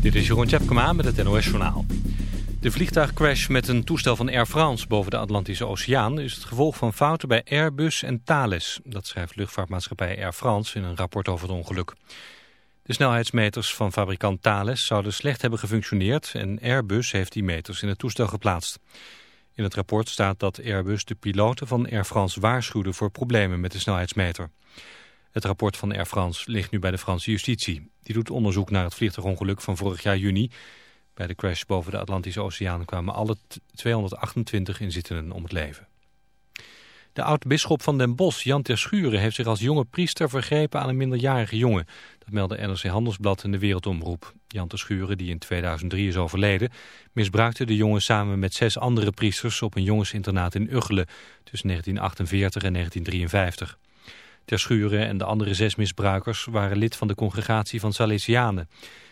Dit is Jeroen Tjepkema met het NOS Journaal. De vliegtuigcrash met een toestel van Air France boven de Atlantische Oceaan... is het gevolg van fouten bij Airbus en Thales. Dat schrijft luchtvaartmaatschappij Air France in een rapport over het ongeluk. De snelheidsmeters van fabrikant Thales zouden slecht hebben gefunctioneerd... en Airbus heeft die meters in het toestel geplaatst. In het rapport staat dat Airbus de piloten van Air France waarschuwde... voor problemen met de snelheidsmeter. Het rapport van Air France ligt nu bij de Franse justitie. Die doet onderzoek naar het vliegtuigongeluk van vorig jaar juni. Bij de crash boven de Atlantische Oceaan kwamen alle 228 inzittenden om het leven. De oud-bisschop van Den Bosch, Jan Terschuren, heeft zich als jonge priester vergrepen aan een minderjarige jongen. Dat meldde NRC Handelsblad en de Wereldomroep. Jan Terschuren, die in 2003 is overleden, misbruikte de jongen samen met zes andere priesters op een jongensinternaat in Uggelen tussen 1948 en 1953. Terschuren en de andere zes misbruikers waren lid van de congregatie van Salesianen.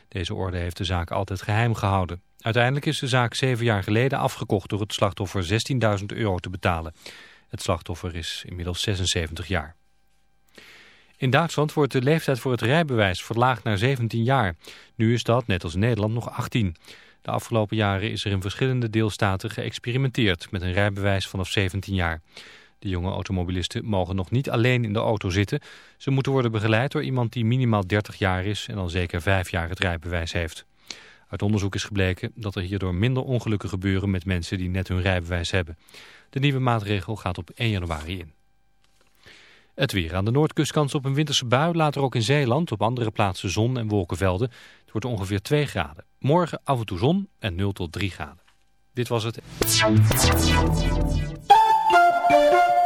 Deze orde heeft de zaak altijd geheim gehouden. Uiteindelijk is de zaak zeven jaar geleden afgekocht door het slachtoffer 16.000 euro te betalen. Het slachtoffer is inmiddels 76 jaar. In Duitsland wordt de leeftijd voor het rijbewijs verlaagd naar 17 jaar. Nu is dat, net als Nederland, nog 18. De afgelopen jaren is er in verschillende deelstaten geëxperimenteerd met een rijbewijs vanaf 17 jaar. De jonge automobilisten mogen nog niet alleen in de auto zitten. Ze moeten worden begeleid door iemand die minimaal 30 jaar is en al zeker 5 jaar het rijbewijs heeft. Uit onderzoek is gebleken dat er hierdoor minder ongelukken gebeuren met mensen die net hun rijbewijs hebben. De nieuwe maatregel gaat op 1 januari in. Het weer aan de noordkust kans op een winterse bui, later ook in Zeeland, op andere plaatsen zon en wolkenvelden. Het wordt ongeveer 2 graden. Morgen af en toe zon en 0 tot 3 graden. Dit was het.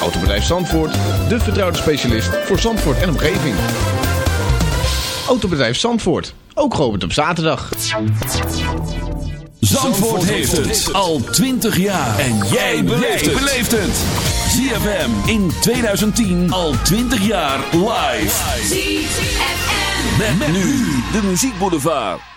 Autobedrijf Zandvoort, de vertrouwde specialist voor Zandvoort en omgeving. Autobedrijf Zandvoort, ook geopend op zaterdag. Zandvoort heeft het al 20 jaar. En jij beleeft het. ZFM in 2010 al 20 jaar live. ZFM. Met, met nu de muziekboulevard.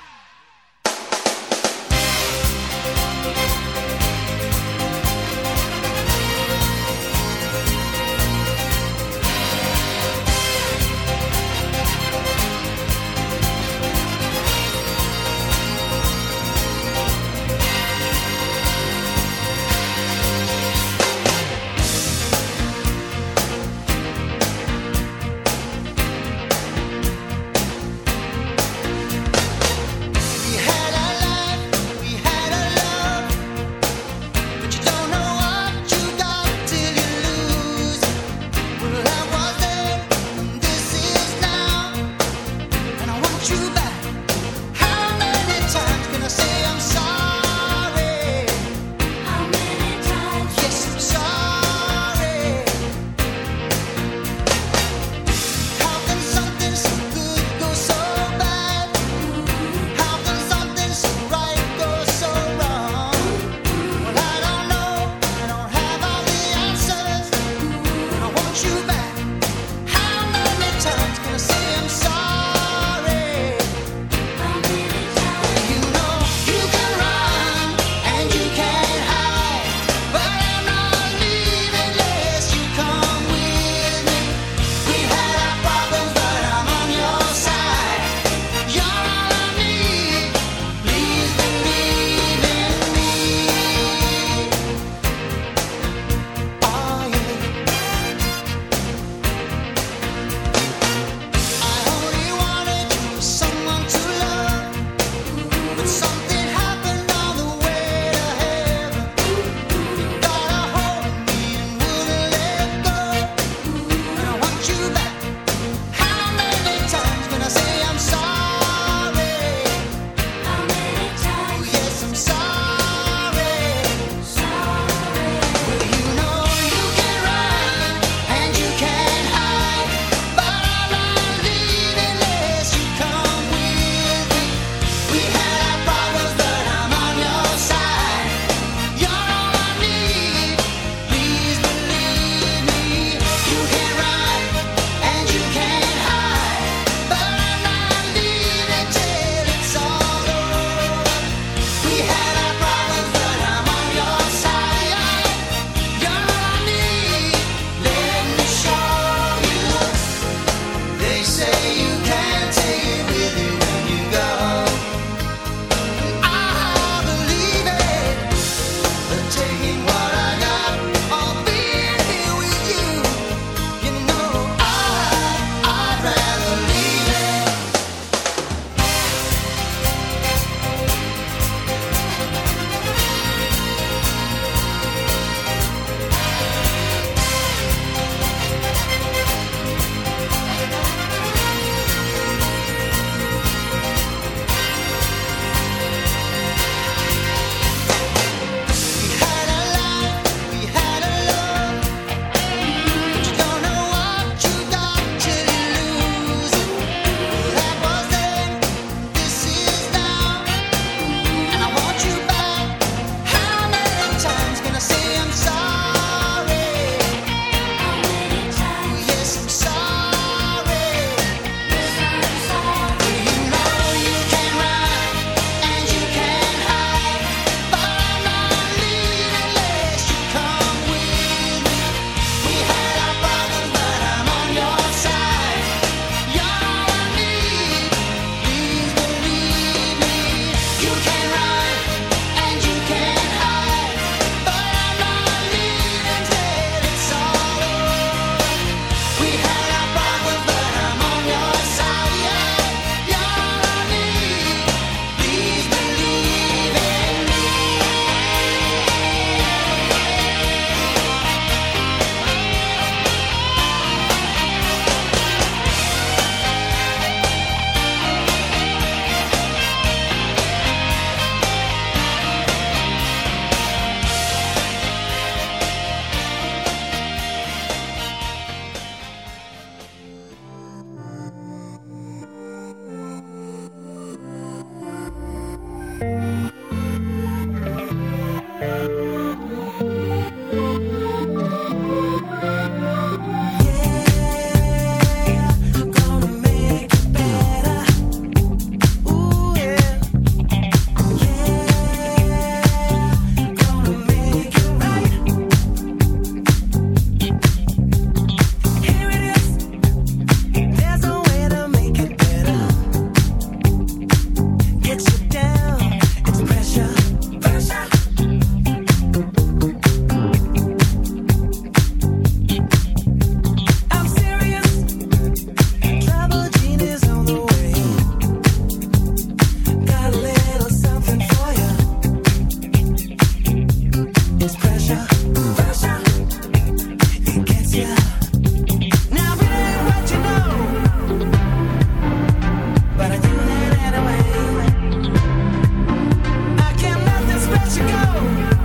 you.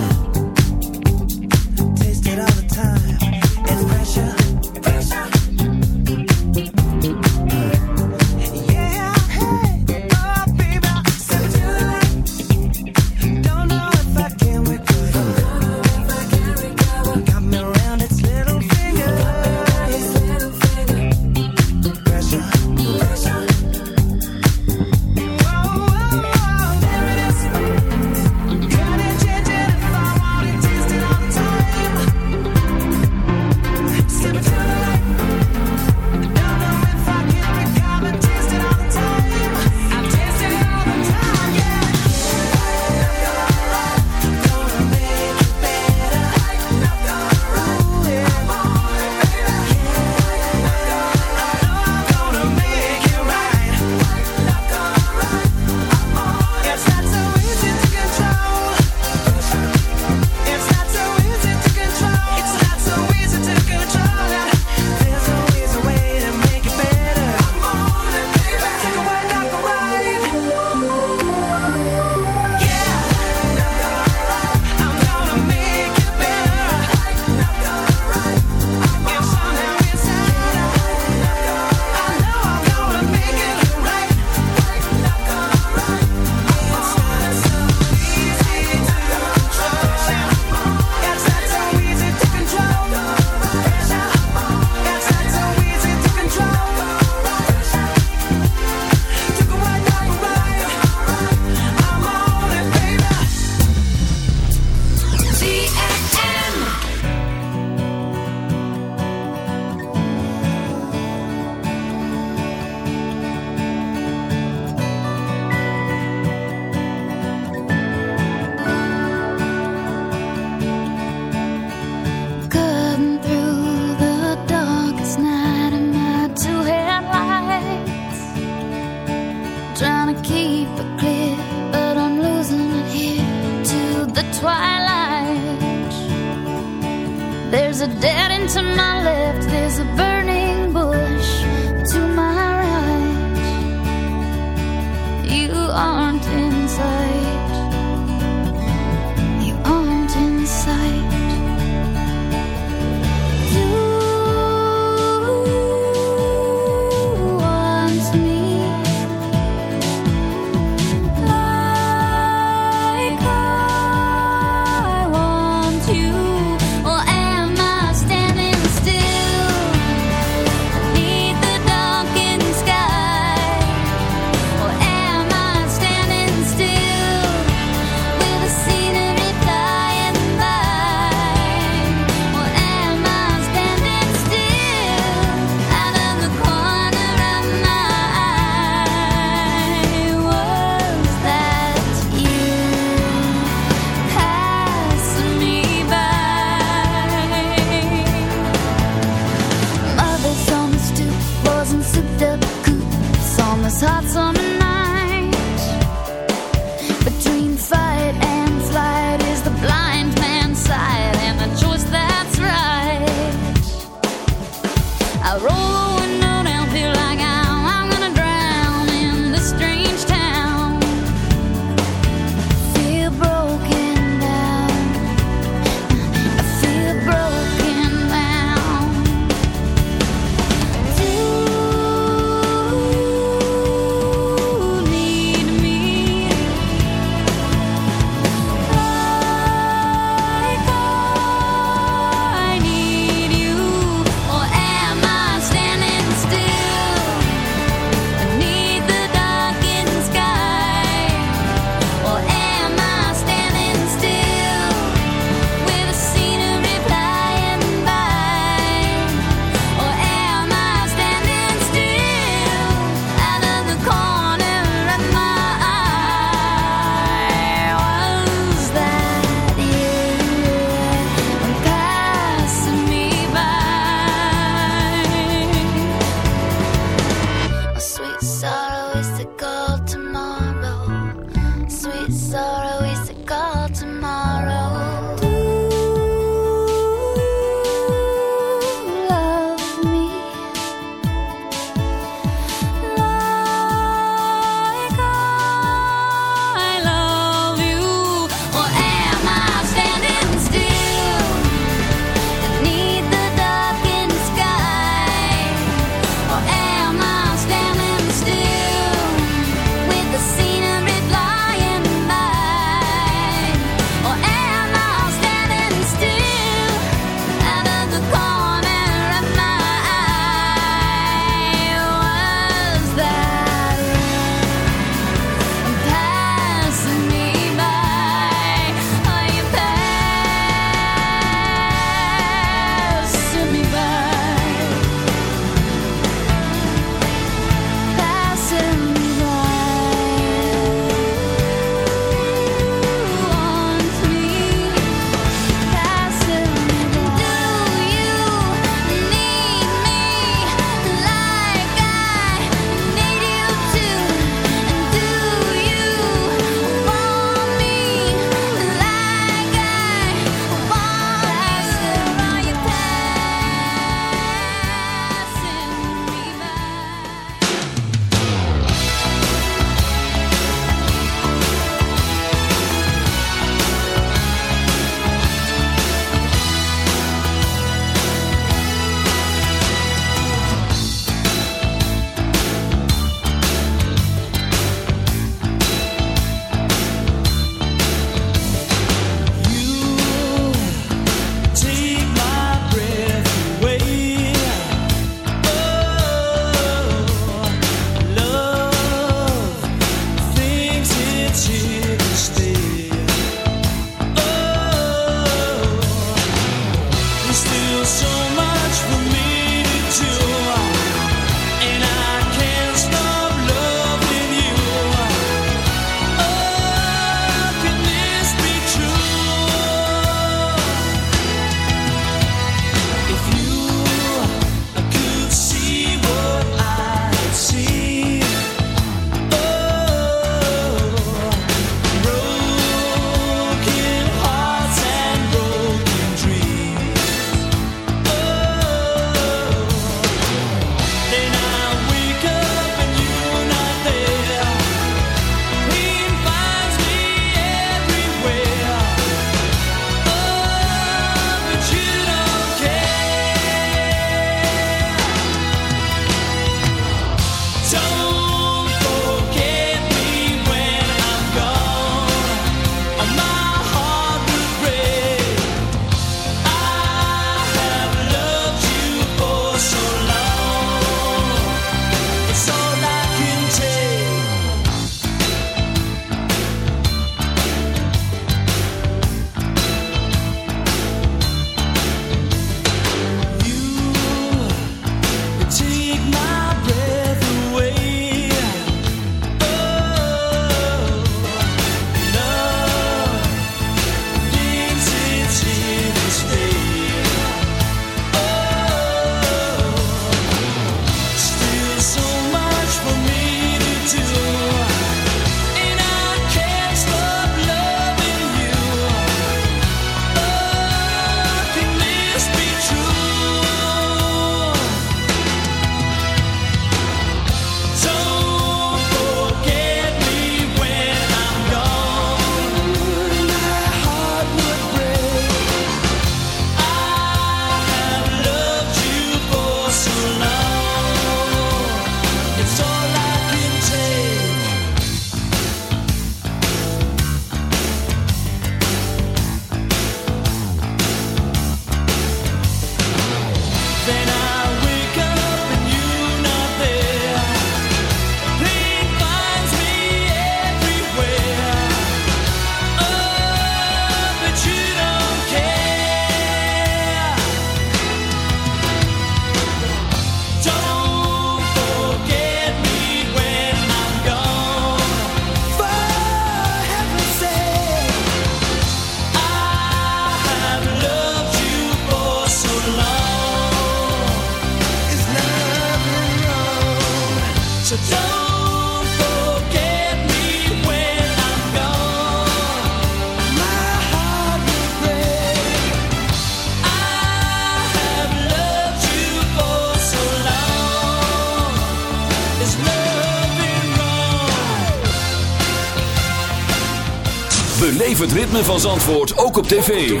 ritme van Zandvoort ook op tv.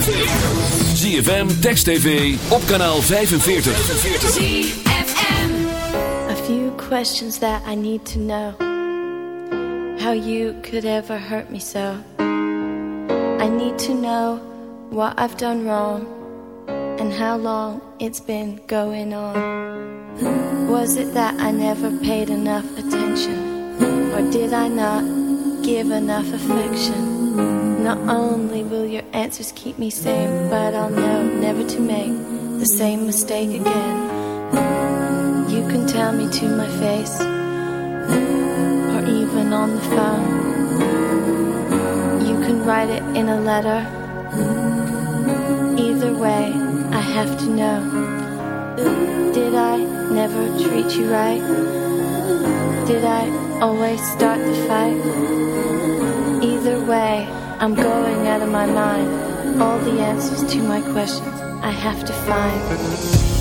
ZFM, Text TV, op kanaal 45. ZFM A few questions that I need to know. How you could ever hurt me so. I need to know what I've done wrong. And how long it's been going on. Was it that I never paid enough attention? Or did I not give enough affection? Not only will your answers keep me sane, but I'll know never to make the same mistake again. Mm, you can tell me to my face, mm, or even on the phone. Mm, you can write it in a letter. Either way, I have to know. Did I never treat you right? Did I always start the fight? Either way, I'm going out of my mind. All the answers to my questions I have to find.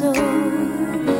so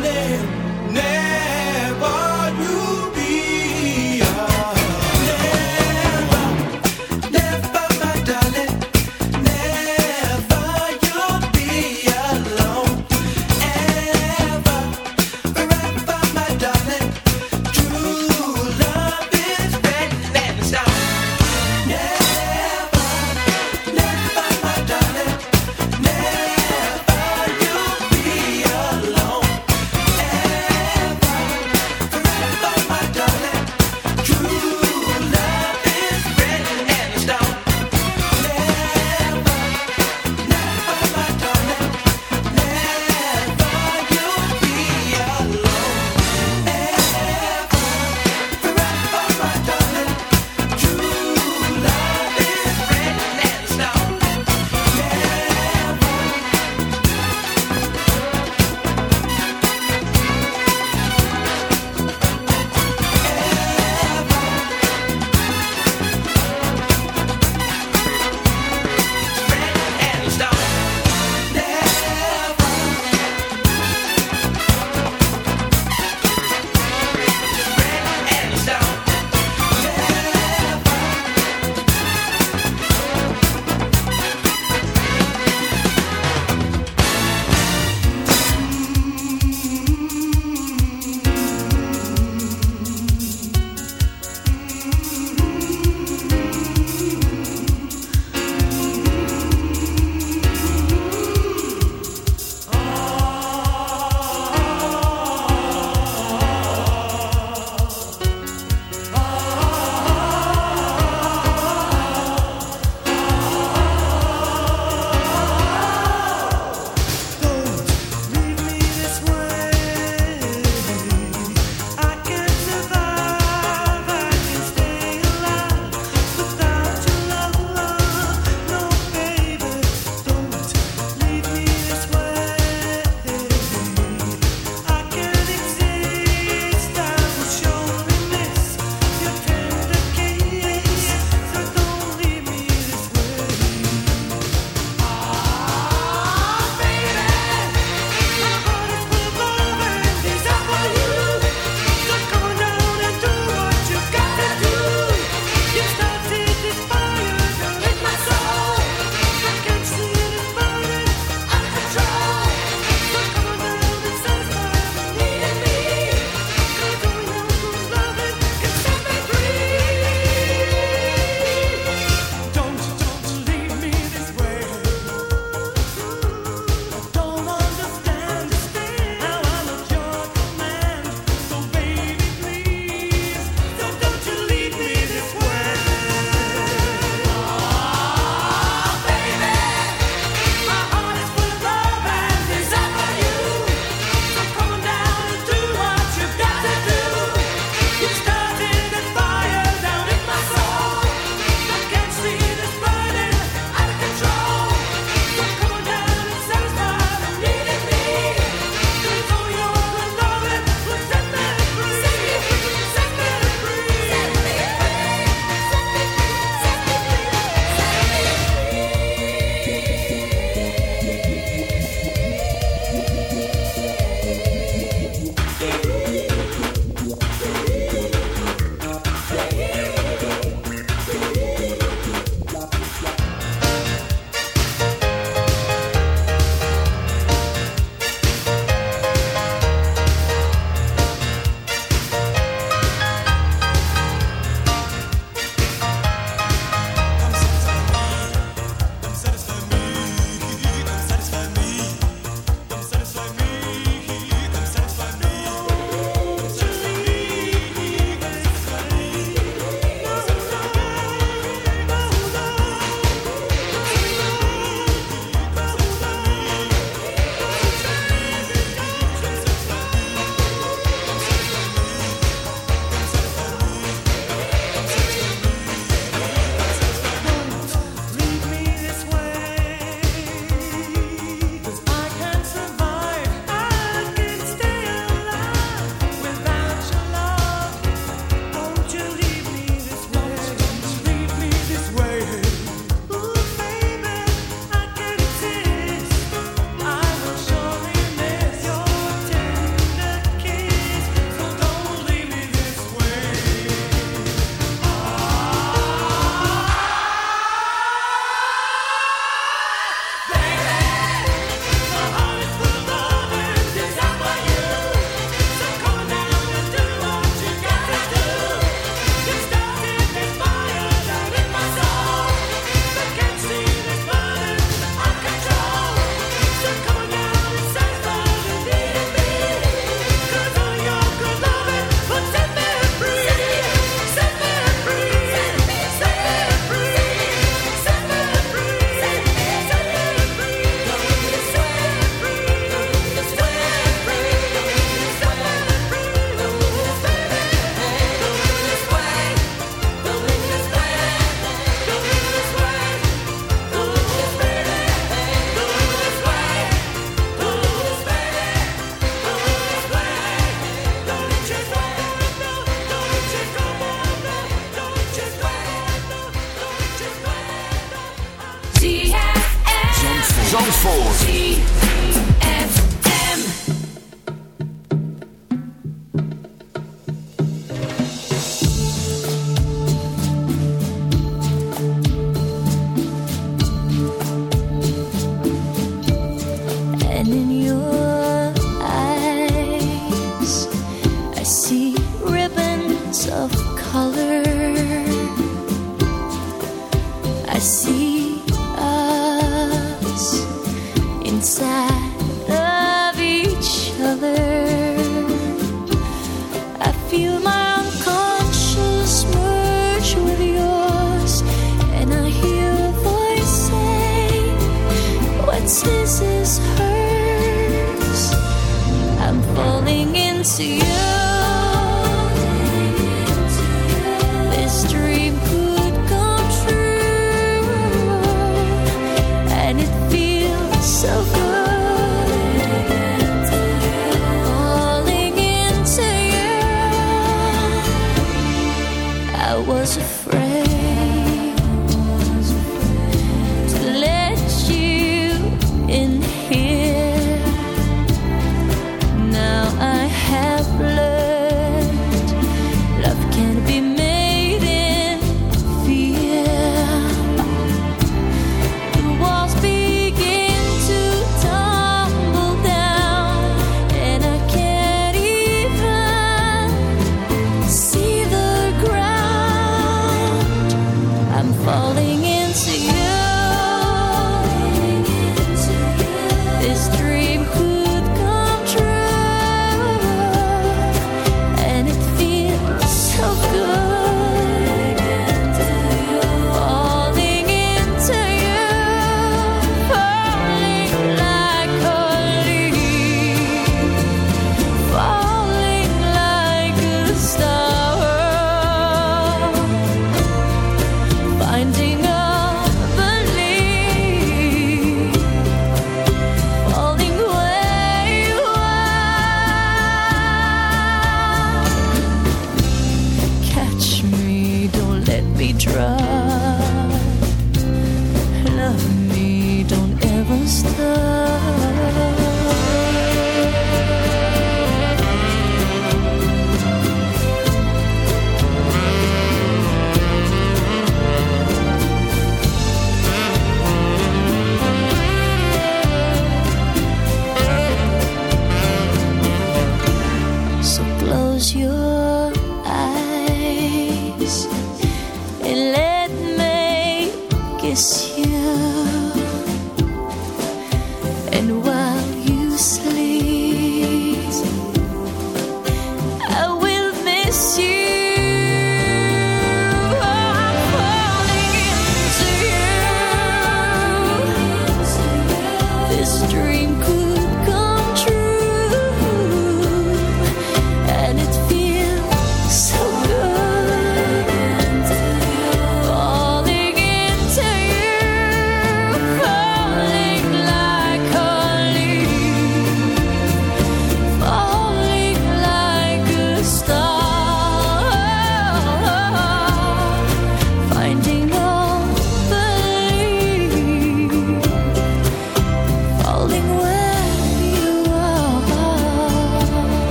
name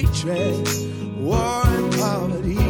hatred, war, and poverty.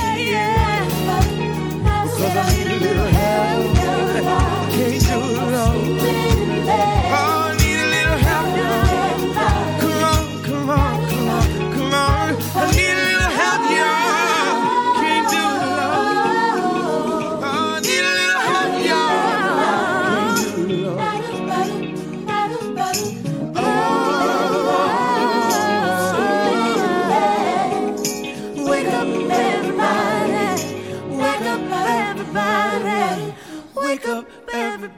I need a little help. Can't do it alone.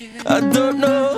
I don't know.